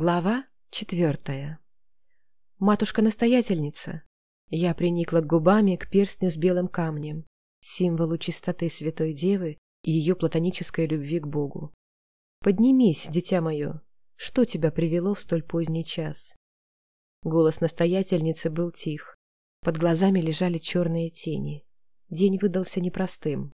Глава четвертая. Матушка-настоятельница. Я приникла губами к перстню с белым камнем, символу чистоты Святой Девы и ее платонической любви к Богу. «Поднимись, дитя мое, что тебя привело в столь поздний час?» Голос настоятельницы был тих. Под глазами лежали черные тени. День выдался непростым.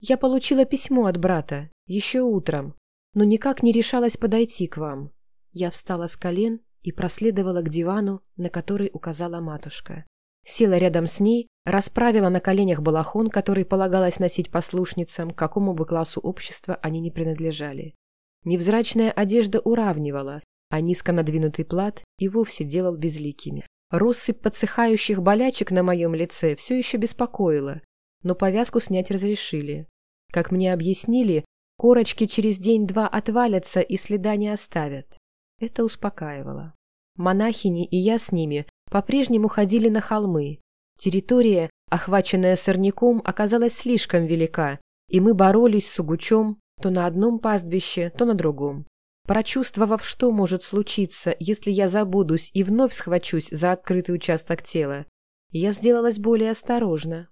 «Я получила письмо от брата, еще утром, но никак не решалась подойти к вам. Я встала с колен и проследовала к дивану, на который указала матушка. Села рядом с ней, расправила на коленях балахон, который полагалось носить послушницам, к какому бы классу общества они не принадлежали. Невзрачная одежда уравнивала, а низко надвинутый плат и вовсе делал безликими. Россыпь подсыхающих болячек на моем лице все еще беспокоила, но повязку снять разрешили. Как мне объяснили, корочки через день-два отвалятся и следа не оставят. Это успокаивало. Монахини и я с ними по-прежнему ходили на холмы. Территория, охваченная сорняком, оказалась слишком велика, и мы боролись с угучом то на одном пастбище, то на другом. Прочувствовав, что может случиться, если я забудусь и вновь схвачусь за открытый участок тела, я сделалась более осторожна.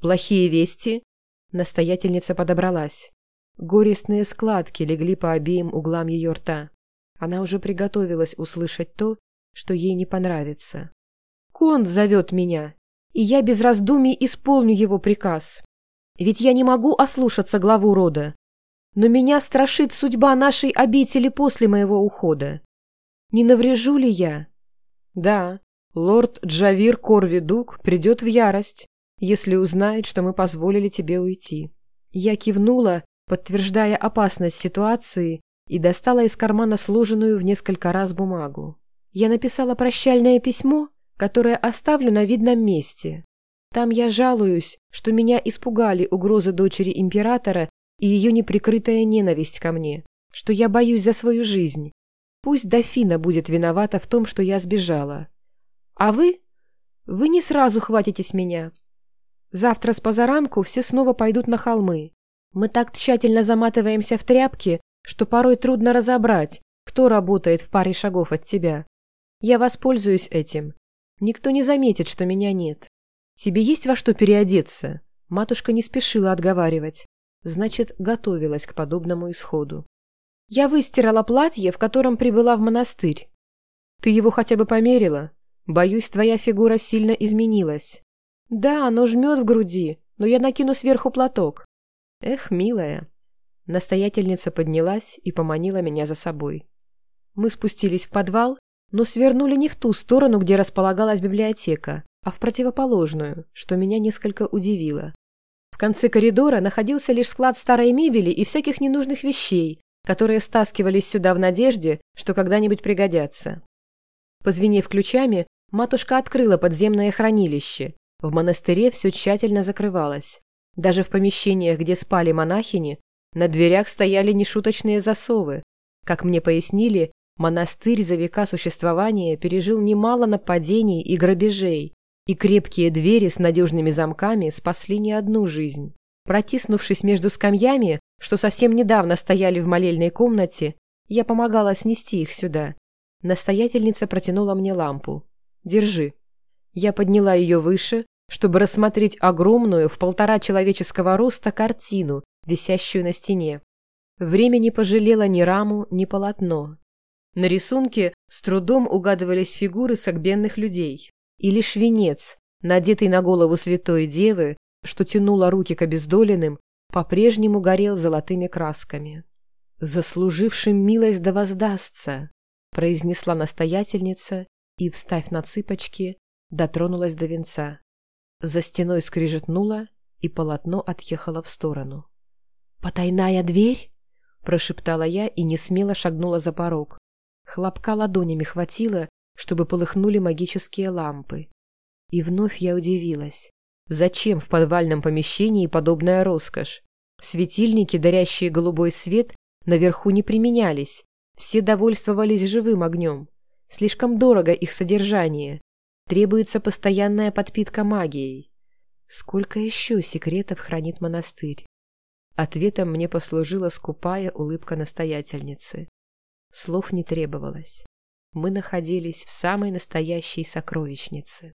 «Плохие вести?» Настоятельница подобралась. Горестные складки легли по обеим углам ее рта. Она уже приготовилась услышать то, что ей не понравится. «Конт зовет меня, и я без раздумий исполню его приказ. Ведь я не могу ослушаться главу рода. Но меня страшит судьба нашей обители после моего ухода. Не наврежу ли я?» «Да, лорд Джавир Корвидук придет в ярость, если узнает, что мы позволили тебе уйти». Я кивнула, подтверждая опасность ситуации и достала из кармана сложенную в несколько раз бумагу. Я написала прощальное письмо, которое оставлю на видном месте. Там я жалуюсь, что меня испугали угрозы дочери императора и ее неприкрытая ненависть ко мне, что я боюсь за свою жизнь. Пусть дофина будет виновата в том, что я сбежала. А вы? Вы не сразу хватитесь меня. Завтра с позаранку все снова пойдут на холмы. Мы так тщательно заматываемся в тряпки, что порой трудно разобрать, кто работает в паре шагов от тебя. Я воспользуюсь этим. Никто не заметит, что меня нет. Тебе есть во что переодеться?» Матушка не спешила отговаривать. Значит, готовилась к подобному исходу. «Я выстирала платье, в котором прибыла в монастырь. Ты его хотя бы померила? Боюсь, твоя фигура сильно изменилась. Да, оно жмет в груди, но я накину сверху платок. Эх, милая, Настоятельница поднялась и поманила меня за собой. Мы спустились в подвал, но свернули не в ту сторону, где располагалась библиотека, а в противоположную, что меня несколько удивило. В конце коридора находился лишь склад старой мебели и всяких ненужных вещей, которые стаскивались сюда в надежде, что когда-нибудь пригодятся. Позвенев ключами, матушка открыла подземное хранилище. В монастыре все тщательно закрывалось. Даже в помещениях, где спали монахини, на дверях стояли нешуточные засовы. Как мне пояснили, монастырь за века существования пережил немало нападений и грабежей, и крепкие двери с надежными замками спасли не одну жизнь. Протиснувшись между скамьями, что совсем недавно стояли в молельной комнате, я помогала снести их сюда. Настоятельница протянула мне лампу. «Держи». Я подняла ее выше, чтобы рассмотреть огромную в полтора человеческого роста картину висящую на стене. Время не пожалело ни раму, ни полотно. На рисунке с трудом угадывались фигуры согбенных людей. И лишь венец, надетый на голову святой девы, что тянула руки к обездоленным, по-прежнему горел золотыми красками. «Заслужившим милость да воздастся», — произнесла настоятельница и, встав на цыпочки, дотронулась до венца. За стеной скрижетнула, и полотно отъехало в сторону. «Потайная дверь?» – прошептала я и несмело шагнула за порог. Хлопка ладонями хватило, чтобы полыхнули магические лампы. И вновь я удивилась. Зачем в подвальном помещении подобная роскошь? Светильники, дарящие голубой свет, наверху не применялись. Все довольствовались живым огнем. Слишком дорого их содержание. Требуется постоянная подпитка магией. Сколько еще секретов хранит монастырь? Ответом мне послужила скупая улыбка настоятельницы. Слов не требовалось. Мы находились в самой настоящей сокровищнице.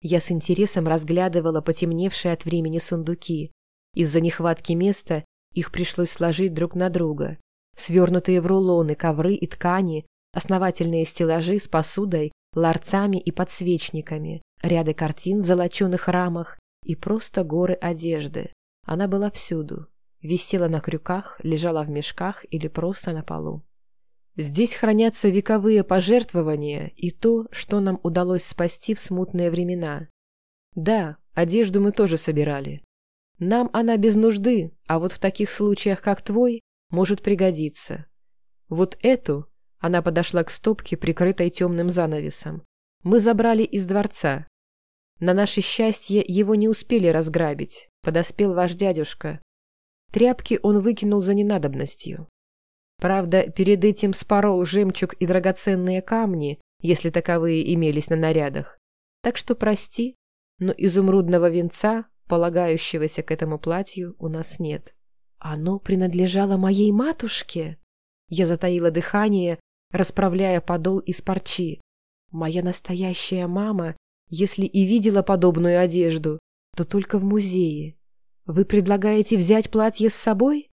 Я с интересом разглядывала потемневшие от времени сундуки. Из-за нехватки места их пришлось сложить друг на друга. Свернутые в рулоны ковры и ткани, основательные стеллажи с посудой, ларцами и подсвечниками, ряды картин в золоченых рамах и просто горы одежды. Она была всюду. Висела на крюках, лежала в мешках или просто на полу. Здесь хранятся вековые пожертвования и то, что нам удалось спасти в смутные времена. Да, одежду мы тоже собирали. Нам она без нужды, а вот в таких случаях, как твой, может пригодиться. Вот эту, она подошла к стопке, прикрытой темным занавесом, мы забрали из дворца. На наше счастье его не успели разграбить, подоспел ваш дядюшка. Тряпки он выкинул за ненадобностью. Правда, перед этим спорол жемчуг и драгоценные камни, если таковые имелись на нарядах. Так что прости, но изумрудного венца, полагающегося к этому платью, у нас нет. Оно принадлежало моей матушке. Я затаила дыхание, расправляя подол из парчи. Моя настоящая мама, если и видела подобную одежду, то только в музее. Вы предлагаете взять платье с собой?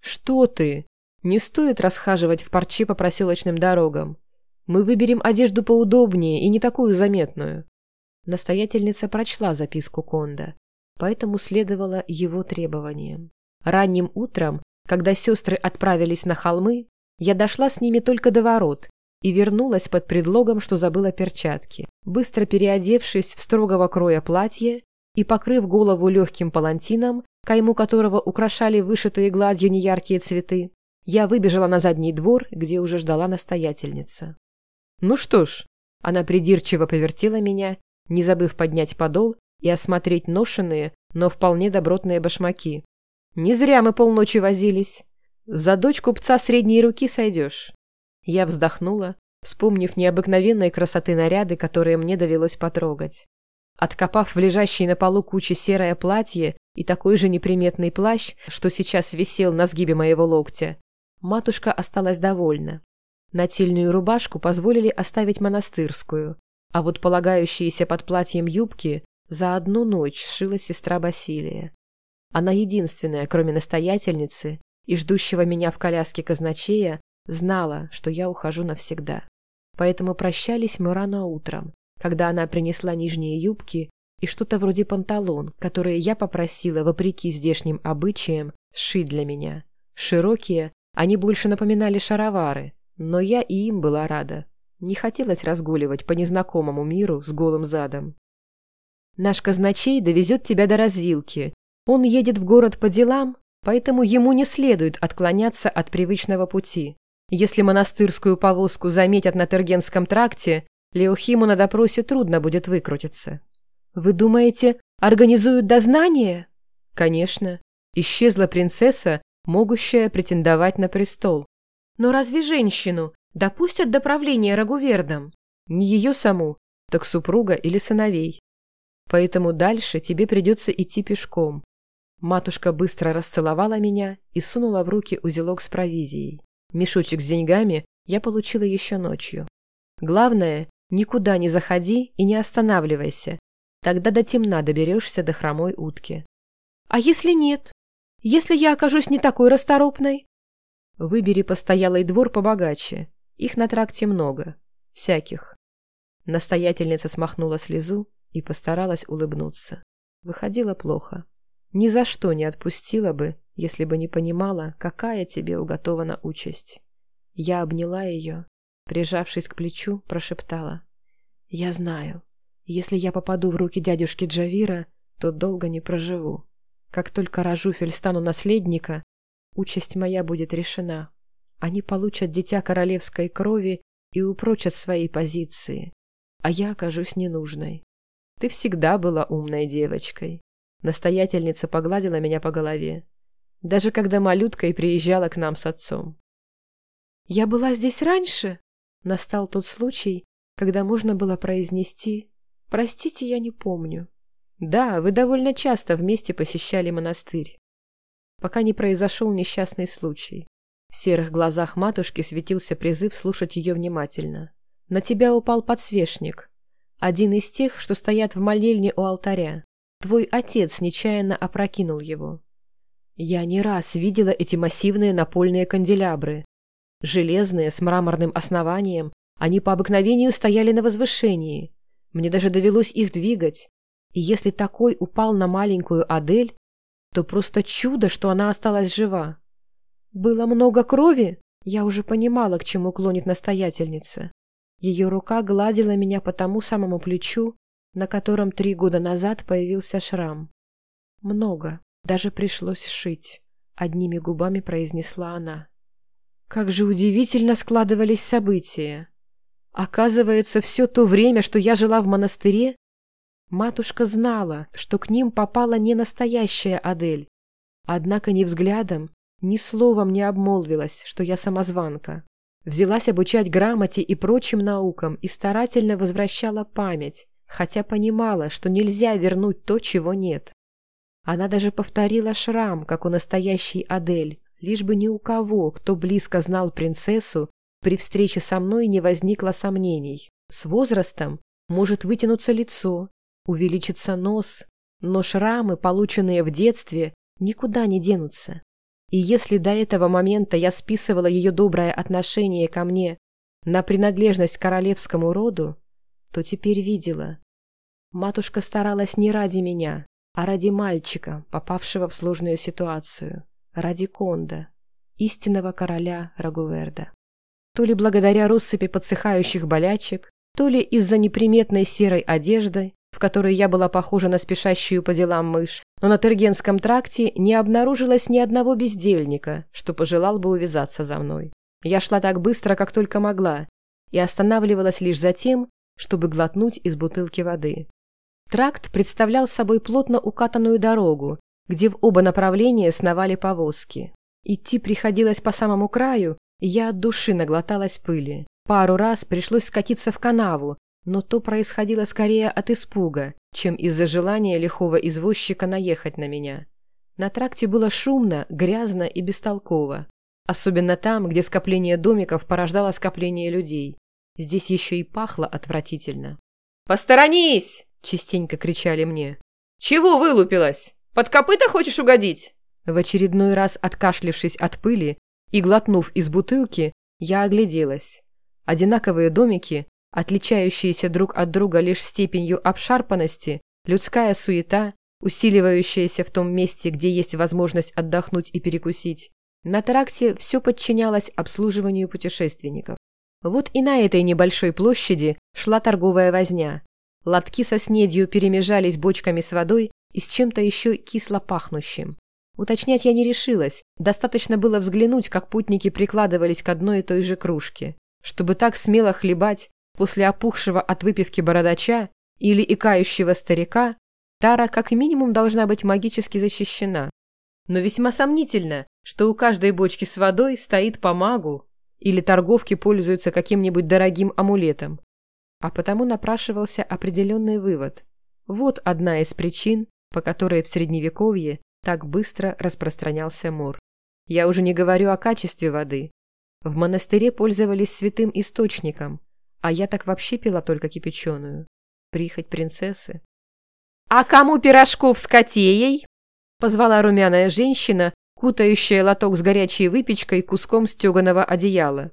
Что ты? Не стоит расхаживать в парче по проселочным дорогам. Мы выберем одежду поудобнее и не такую заметную. Настоятельница прочла записку Конда, поэтому следовала его требованиям. Ранним утром, когда сестры отправились на холмы, я дошла с ними только до ворот и вернулась под предлогом, что забыла перчатки. Быстро переодевшись в строгого кроя платье и покрыв голову легким палантином, кайму которого украшали вышитые гладью неяркие цветы, я выбежала на задний двор, где уже ждала настоятельница. «Ну что ж», — она придирчиво повертела меня, не забыв поднять подол и осмотреть ношенные, но вполне добротные башмаки. «Не зря мы полночи возились. За дочь купца средней руки сойдешь». Я вздохнула, вспомнив необыкновенной красоты наряды, которые мне довелось потрогать. Откопав в лежащей на полу куче серое платье и такой же неприметный плащ, что сейчас висел на сгибе моего локтя, матушка осталась довольна. Нательную рубашку позволили оставить монастырскую, а вот полагающиеся под платьем юбки за одну ночь сшила сестра Басилия. Она единственная, кроме настоятельницы и ждущего меня в коляске казначея, знала, что я ухожу навсегда. Поэтому прощались мы рано утром, когда она принесла нижние юбки и что-то вроде панталон, которые я попросила, вопреки здешним обычаям, сшить для меня. Широкие, они больше напоминали шаровары, но я и им была рада. Не хотелось разгуливать по незнакомому миру с голым задом. «Наш казначей довезет тебя до развилки. Он едет в город по делам, поэтому ему не следует отклоняться от привычного пути. Если монастырскую повозку заметят на Тергенском тракте, Леохиму на допросе трудно будет выкрутиться». «Вы думаете, организуют дознание?» «Конечно. Исчезла принцесса, могущая претендовать на престол. Но разве женщину допустят до правления Рагувердом? Не ее саму, так супруга или сыновей. Поэтому дальше тебе придется идти пешком. Матушка быстро расцеловала меня и сунула в руки узелок с провизией. Мешочек с деньгами я получила еще ночью. Главное, никуда не заходи и не останавливайся. Тогда до темна доберешься до хромой утки. А если нет? Если я окажусь не такой расторопной? Выбери постоялый двор побогаче. Их на тракте много. Всяких. Настоятельница смахнула слезу и постаралась улыбнуться. Выходило плохо. Ни за что не отпустила бы, если бы не понимала, какая тебе уготована участь. Я обняла ее, прижавшись к плечу, прошептала. «Я знаю, если я попаду в руки дядюшки Джавира, то долго не проживу. Как только Ражуфель стану наследника, участь моя будет решена. Они получат дитя королевской крови и упрочат свои позиции, а я окажусь ненужной. Ты всегда была умной девочкой. Настоятельница погладила меня по голове, даже когда малюткой приезжала к нам с отцом. «Я была здесь раньше?» Настал тот случай, когда можно было произнести «Простите, я не помню». Да, вы довольно часто вместе посещали монастырь. Пока не произошел несчастный случай. В серых глазах матушки светился призыв слушать ее внимательно. «На тебя упал подсвечник. Один из тех, что стоят в молельне у алтаря. Твой отец нечаянно опрокинул его. Я не раз видела эти массивные напольные канделябры. Железные, с мраморным основанием, они по обыкновению стояли на возвышении. Мне даже довелось их двигать. И если такой упал на маленькую Адель, то просто чудо, что она осталась жива. Было много крови? Я уже понимала, к чему клонит настоятельница. Ее рука гладила меня по тому самому плечу, на котором три года назад появился шрам. Много. Даже пришлось шить. Одними губами произнесла она. Как же удивительно складывались события. Оказывается, все то время, что я жила в монастыре, матушка знала, что к ним попала не настоящая Адель. Однако ни взглядом, ни словом не обмолвилась, что я самозванка. Взялась обучать грамоте и прочим наукам и старательно возвращала память, хотя понимала, что нельзя вернуть то, чего нет. Она даже повторила шрам, как у настоящей Адель, лишь бы ни у кого, кто близко знал принцессу, при встрече со мной не возникло сомнений. С возрастом может вытянуться лицо, увеличится нос, но шрамы, полученные в детстве, никуда не денутся. И если до этого момента я списывала ее доброе отношение ко мне на принадлежность к королевскому роду, то теперь видела. Матушка старалась не ради меня, а ради мальчика, попавшего в сложную ситуацию, ради Конда, истинного короля Рагуверда. То ли благодаря россыпи подсыхающих болячек, то ли из-за неприметной серой одежды, в которой я была похожа на спешащую по делам мышь, но на Тергенском тракте не обнаружилось ни одного бездельника, что пожелал бы увязаться за мной. Я шла так быстро, как только могла, и останавливалась лишь за тем, чтобы глотнуть из бутылки воды. Тракт представлял собой плотно укатанную дорогу, где в оба направления сновали повозки. Идти приходилось по самому краю, и я от души наглоталась пыли. Пару раз пришлось скатиться в канаву, но то происходило скорее от испуга, чем из-за желания лихого извозчика наехать на меня. На тракте было шумно, грязно и бестолково. Особенно там, где скопление домиков порождало скопление людей. Здесь еще и пахло отвратительно. «Посторонись!» — частенько кричали мне. «Чего вылупилась? Под копыта хочешь угодить?» В очередной раз откашлившись от пыли и глотнув из бутылки, я огляделась. Одинаковые домики, отличающиеся друг от друга лишь степенью обшарпанности, людская суета, усиливающаяся в том месте, где есть возможность отдохнуть и перекусить. На тракте все подчинялось обслуживанию путешественников. Вот и на этой небольшой площади шла торговая возня. Лотки со снедью перемежались бочками с водой и с чем-то еще кисло пахнущим. Уточнять я не решилась, достаточно было взглянуть, как путники прикладывались к одной и той же кружке. Чтобы так смело хлебать, После опухшего от выпивки бородача или икающего старика Тара как минимум должна быть магически защищена. Но весьма сомнительно, что у каждой бочки с водой стоит по магу или торговки пользуются каким-нибудь дорогим амулетом. А потому напрашивался определенный вывод. Вот одна из причин, по которой в Средневековье так быстро распространялся мор. Я уже не говорю о качестве воды. В монастыре пользовались святым источником – а я так вообще пила только кипяченую. Прихоть принцессы. «А кому пирожков с котеей?» Позвала румяная женщина, кутающая лоток с горячей выпечкой куском стеганого одеяла.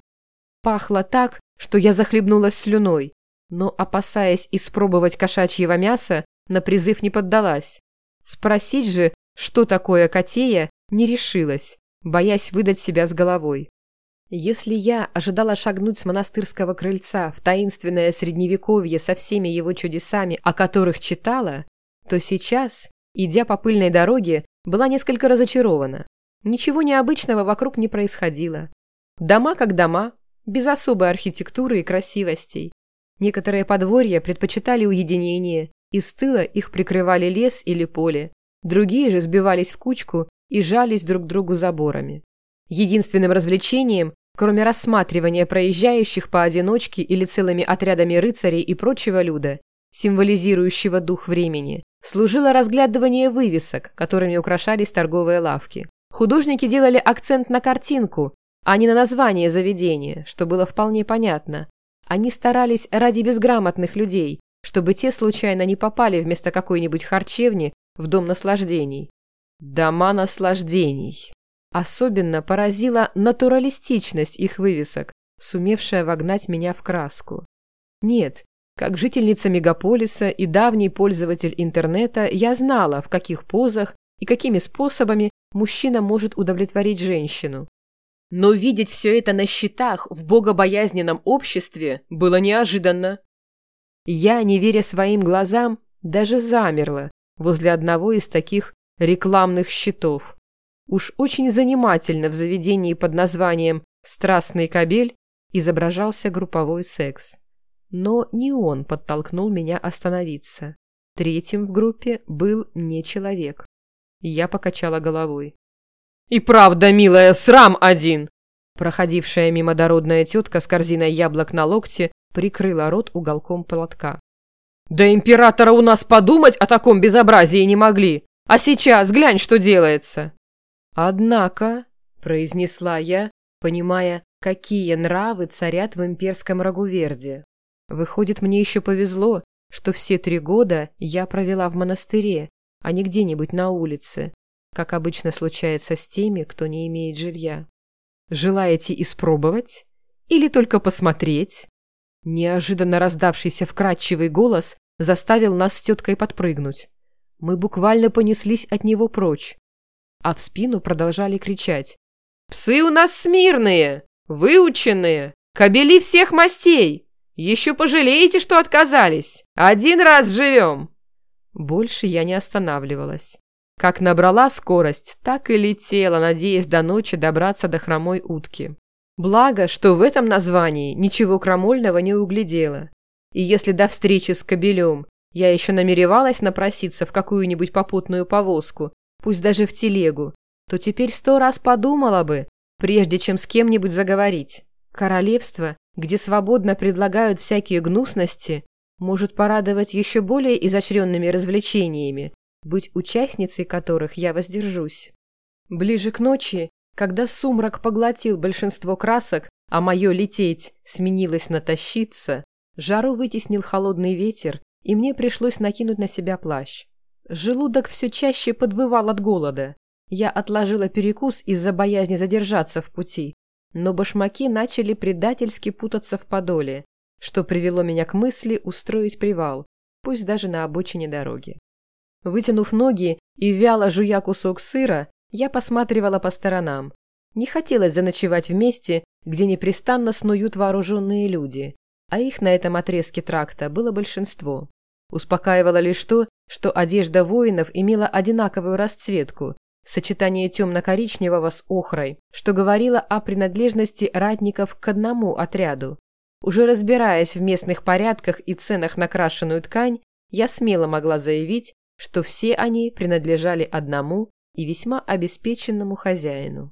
Пахло так, что я захлебнулась слюной, но, опасаясь испробовать кошачьего мяса, на призыв не поддалась. Спросить же, что такое котея, не решилась, боясь выдать себя с головой. Если я ожидала шагнуть с монастырского крыльца в таинственное средневековье со всеми его чудесами, о которых читала, то сейчас, идя по пыльной дороге, была несколько разочарована. Ничего необычного вокруг не происходило. Дома как дома, без особой архитектуры и красивостей. Некоторые подворья предпочитали уединение, и с тыла их прикрывали лес или поле. Другие же сбивались в кучку и жались друг другу заборами. Единственным развлечением кроме рассматривания проезжающих поодиночке или целыми отрядами рыцарей и прочего люда, символизирующего дух времени, служило разглядывание вывесок, которыми украшались торговые лавки. Художники делали акцент на картинку, а не на название заведения, что было вполне понятно. Они старались ради безграмотных людей, чтобы те случайно не попали вместо какой-нибудь харчевни в дом наслаждений. Дома наслаждений. Особенно поразила натуралистичность их вывесок, сумевшая вогнать меня в краску. Нет, как жительница мегаполиса и давний пользователь интернета, я знала, в каких позах и какими способами мужчина может удовлетворить женщину. Но видеть все это на счетах в богобоязненном обществе было неожиданно. Я, не веря своим глазам, даже замерла возле одного из таких рекламных счетов. Уж очень занимательно в заведении под названием «Страстный кабель» изображался групповой секс. Но не он подтолкнул меня остановиться. Третьим в группе был не человек. Я покачала головой. «И правда, милая, срам один!» Проходившая мимо дородная тетка с корзиной яблок на локте прикрыла рот уголком платка. «Да императора у нас подумать о таком безобразии не могли! А сейчас глянь, что делается!» «Однако», — произнесла я, понимая, какие нравы царят в имперском Рагуверде. «Выходит, мне еще повезло, что все три года я провела в монастыре, а не где-нибудь на улице, как обычно случается с теми, кто не имеет жилья. Желаете испробовать? Или только посмотреть?» Неожиданно раздавшийся вкрадчивый голос заставил нас с теткой подпрыгнуть. Мы буквально понеслись от него прочь, а в спину продолжали кричать. «Псы у нас смирные, выученные, кобели всех мастей! Еще пожалеете, что отказались! Один раз живем!» Больше я не останавливалась. Как набрала скорость, так и летела, надеясь до ночи добраться до хромой утки. Благо, что в этом названии ничего крамольного не углядела. И если до встречи с кобелем я еще намеревалась напроситься в какую-нибудь попутную повозку, пусть даже в телегу, то теперь сто раз подумала бы, прежде чем с кем-нибудь заговорить. Королевство, где свободно предлагают всякие гнусности, может порадовать еще более изощренными развлечениями, быть участницей которых я воздержусь. Ближе к ночи когда сумрак поглотил большинство красок, а мое лететь сменилось на тащиться, жару вытеснил холодный ветер, и мне пришлось накинуть на себя плащ. Желудок все чаще подвывал от голода. Я отложила перекус из-за боязни задержаться в пути, но башмаки начали предательски путаться в подоле, что привело меня к мысли устроить привал, пусть даже на обочине дороги. Вытянув ноги и вяло жуя кусок сыра, я посматривала по сторонам. Не хотелось заночевать в месте, где непрестанно снуют вооруженные люди, а их на этом отрезке тракта было большинство. Успокаивало лишь то, что одежда воинов имела одинаковую расцветку, сочетание темно-коричневого с охрой, что говорило о принадлежности ратников к одному отряду. Уже разбираясь в местных порядках и ценах на крашеную ткань, я смело могла заявить, что все они принадлежали одному и весьма обеспеченному хозяину.